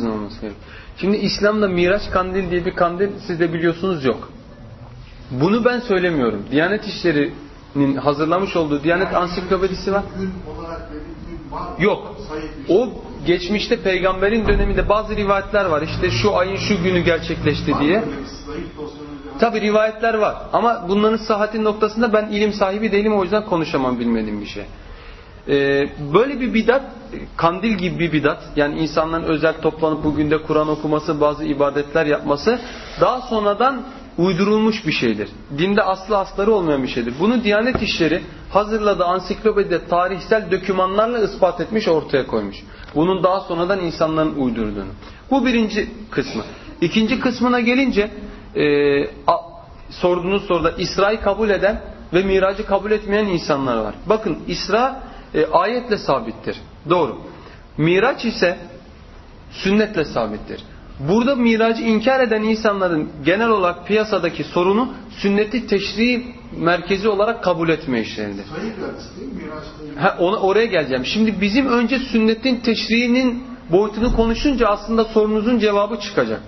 ne olması gerekiyor? Şimdi İslam'da Miraç Kandil diye bir kandil siz de biliyorsunuz yok. Bunu ben söylemiyorum. Diyanet İşleri'nin hazırlamış olduğu Diyanet Ansiklopedisi var. Yok. O geçmişte peygamberin döneminde bazı rivayetler var. İşte şu ayın şu günü gerçekleşti diye. Tabi rivayetler var. Ama bunların sıhhati noktasında ben ilim sahibi değilim o yüzden konuşamam bilmediğim bir şey. Ee, böyle bir bidat, kandil gibi bir bidat, yani insanların özel toplanıp bugün de Kur'an okuması, bazı ibadetler yapması daha sonradan uydurulmuş bir şeydir. Dinde aslı asları olmayan bir şeydir. Bunu Diyanet İşleri hazırladığı ansiklopedide tarihsel dokümanlarla ispat etmiş, ortaya koymuş. Bunun daha sonradan insanların uydurduğunu. Bu birinci kısmı. İkinci kısmına gelince e, a, sorduğunuz soruda İsra'yı kabul eden ve miracı kabul etmeyen insanlar var. Bakın İsra e, ayetle sabittir. Doğru. Miraç ise sünnetle sabittir. Burada miracı inkar eden insanların genel olarak piyasadaki sorunu sünneti teşri merkezi olarak kabul etme işleridir. Ha, ona, oraya geleceğim. Şimdi bizim önce sünnetin teşriğinin boyutunu konuşunca aslında sorunuzun cevabı çıkacak.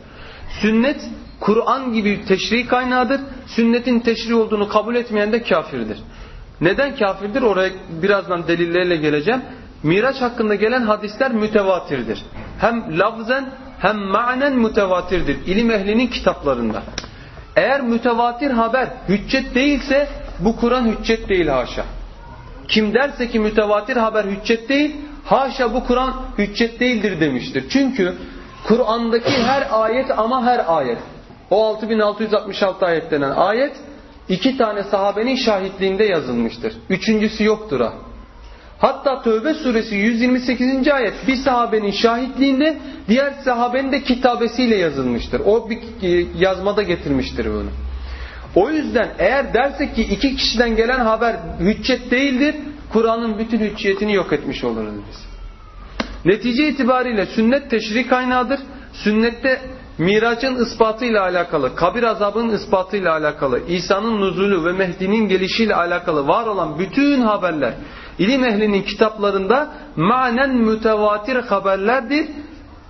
Sünnet Kur'an gibi teşri kaynağıdır. Sünnetin teşri olduğunu kabul etmeyen de kafirdir. Neden kafirdir? Oraya birazdan delillerle geleceğim. Miraç hakkında gelen hadisler mütevatirdir. Hem lafzen hem manen mütevatirdir. İlim ehlinin kitaplarında. Eğer mütevatir haber hüccet değilse bu Kur'an hüccet değil haşa. Kim derse ki mütevatir haber hüccet değil, haşa bu Kur'an hüccet değildir demiştir. Çünkü Kur'an'daki her ayet ama her ayet. O 6666 ayet denen ayet iki tane sahabenin şahitliğinde yazılmıştır. Üçüncüsü yoktur ha. Hatta Tövbe suresi 128. ayet bir sahabenin şahitliğinde diğer sahabenin de kitabesiyle yazılmıştır. O bir yazmada getirmiştir bunu. O yüzden eğer dersek ki iki kişiden gelen haber hüccet değildir, Kur'an'ın bütün hücciyetini yok etmiş oluruz biz. Netice itibariyle sünnet teşri kaynağıdır. Sünnette miracın ispatıyla alakalı, kabir azabının ispatıyla alakalı, İsa'nın nuzulü ve Mehdi'nin gelişiyle alakalı var olan bütün haberler ilim ehlinin kitaplarında manen mütevatir haberlerdir.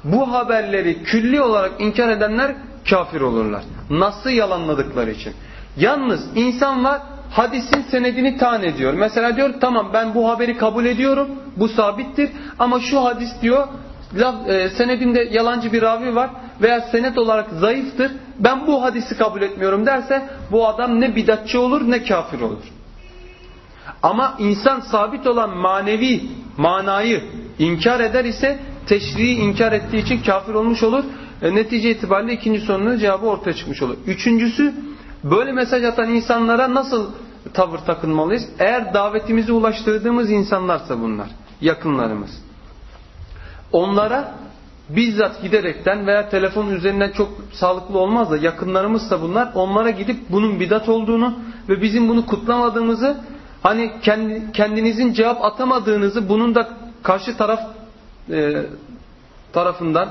Bu haberleri külli olarak inkar edenler kafir olurlar. Nasıl yalanladıkları için. Yalnız insan var hadisin senedini tan ediyor. Mesela diyor tamam ben bu haberi kabul ediyorum. Bu sabittir. Ama şu hadis diyor laf, e, senedinde yalancı bir ravi var veya senet olarak zayıftır. Ben bu hadisi kabul etmiyorum derse bu adam ne bidatçı olur ne kafir olur. Ama insan sabit olan manevi manayı inkar eder ise teşriği inkar ettiği için kafir olmuş olur. E, netice itibariyle ikinci sorunun cevabı ortaya çıkmış olur. Üçüncüsü böyle mesaj atan insanlara nasıl tavır takınmalıyız? Eğer davetimizi ulaştırdığımız insanlarsa bunlar, yakınlarımız. Onlara bizzat giderekten veya telefon üzerinden çok sağlıklı olmaz da yakınlarımızsa bunlar onlara gidip bunun bidat olduğunu ve bizim bunu kutlamadığımızı hani kendi, kendinizin cevap atamadığınızı bunun da karşı taraf e, tarafından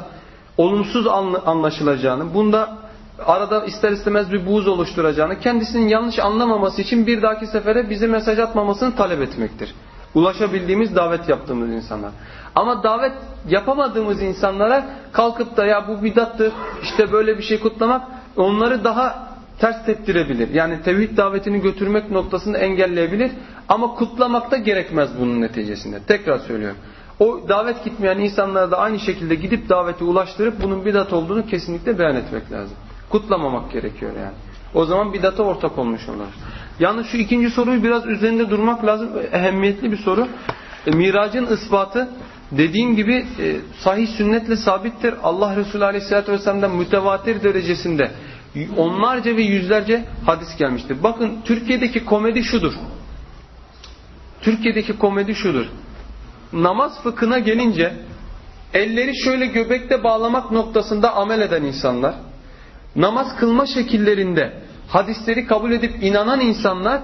olumsuz anlaşılacağını bunda arada ister istemez bir buğz oluşturacağını kendisinin yanlış anlamaması için bir dahaki sefere bize mesaj atmamasını talep etmektir. Ulaşabildiğimiz davet yaptığımız insanlar. Ama davet yapamadığımız insanlara kalkıp da ya bu bidattır işte böyle bir şey kutlamak onları daha ters teptirebilir. Yani tevhid davetini götürmek noktasında engelleyebilir. Ama kutlamak da gerekmez bunun neticesinde. Tekrar söylüyorum. O davet gitmeyen insanlara da aynı şekilde gidip daveti ulaştırıp bunun bidat olduğunu kesinlikle beyan etmek lazım. Kutlamamak gerekiyor yani. O zaman bidata ortak olmuş olur. Yalnız şu ikinci soruyu biraz üzerinde durmak lazım. Ehemmiyetli bir soru. E, miracın ispatı dediğim gibi e, sahih sünnetle sabittir. Allah Resulü Aleyhisselatü Vesselam'dan mütevatir derecesinde onlarca ve yüzlerce hadis gelmiştir. Bakın Türkiye'deki komedi şudur. Türkiye'deki komedi şudur. Namaz fıkhına gelince elleri şöyle göbekte bağlamak noktasında amel eden insanlar, namaz kılma şekillerinde hadisleri kabul edip inanan insanlar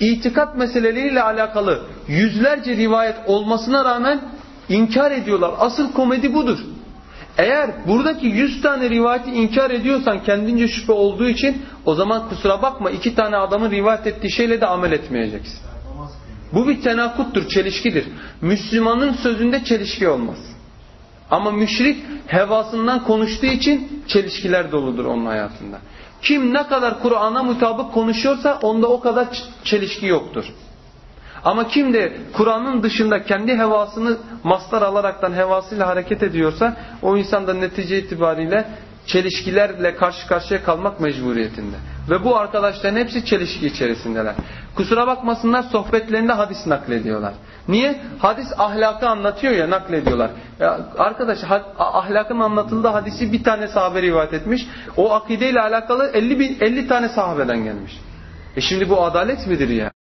itikat meseleleriyle alakalı yüzlerce rivayet olmasına rağmen inkar ediyorlar. Asıl komedi budur. Eğer buradaki yüz tane rivayeti inkar ediyorsan kendince şüphe olduğu için o zaman kusura bakma iki tane adamın rivayet ettiği şeyle de amel etmeyeceksin. Bu bir tenakuttur, çelişkidir. Müslümanın sözünde çelişki olmaz. Ama müşrik hevasından konuştuğu için çelişkiler doludur onun hayatında. Kim ne kadar Kur'an'a mutabık konuşuyorsa onda o kadar çelişki yoktur. Ama kim de Kur'an'ın dışında kendi hevasını mastar alaraktan hevasıyla hareket ediyorsa o insan da netice itibariyle çelişkilerle karşı karşıya kalmak mecburiyetinde. Ve bu arkadaşların hepsi çelişki içerisindeler. Kusura bakmasınlar sohbetlerinde hadis naklediyorlar. Niye? Hadis ahlakı anlatıyor ya naklediyorlar. Ya arkadaş ahlakın anlatıldığı hadisi bir tane sahabe rivayet etmiş. O akideyle alakalı 50, bin, 50 tane sahabeden gelmiş. E şimdi bu adalet midir ya?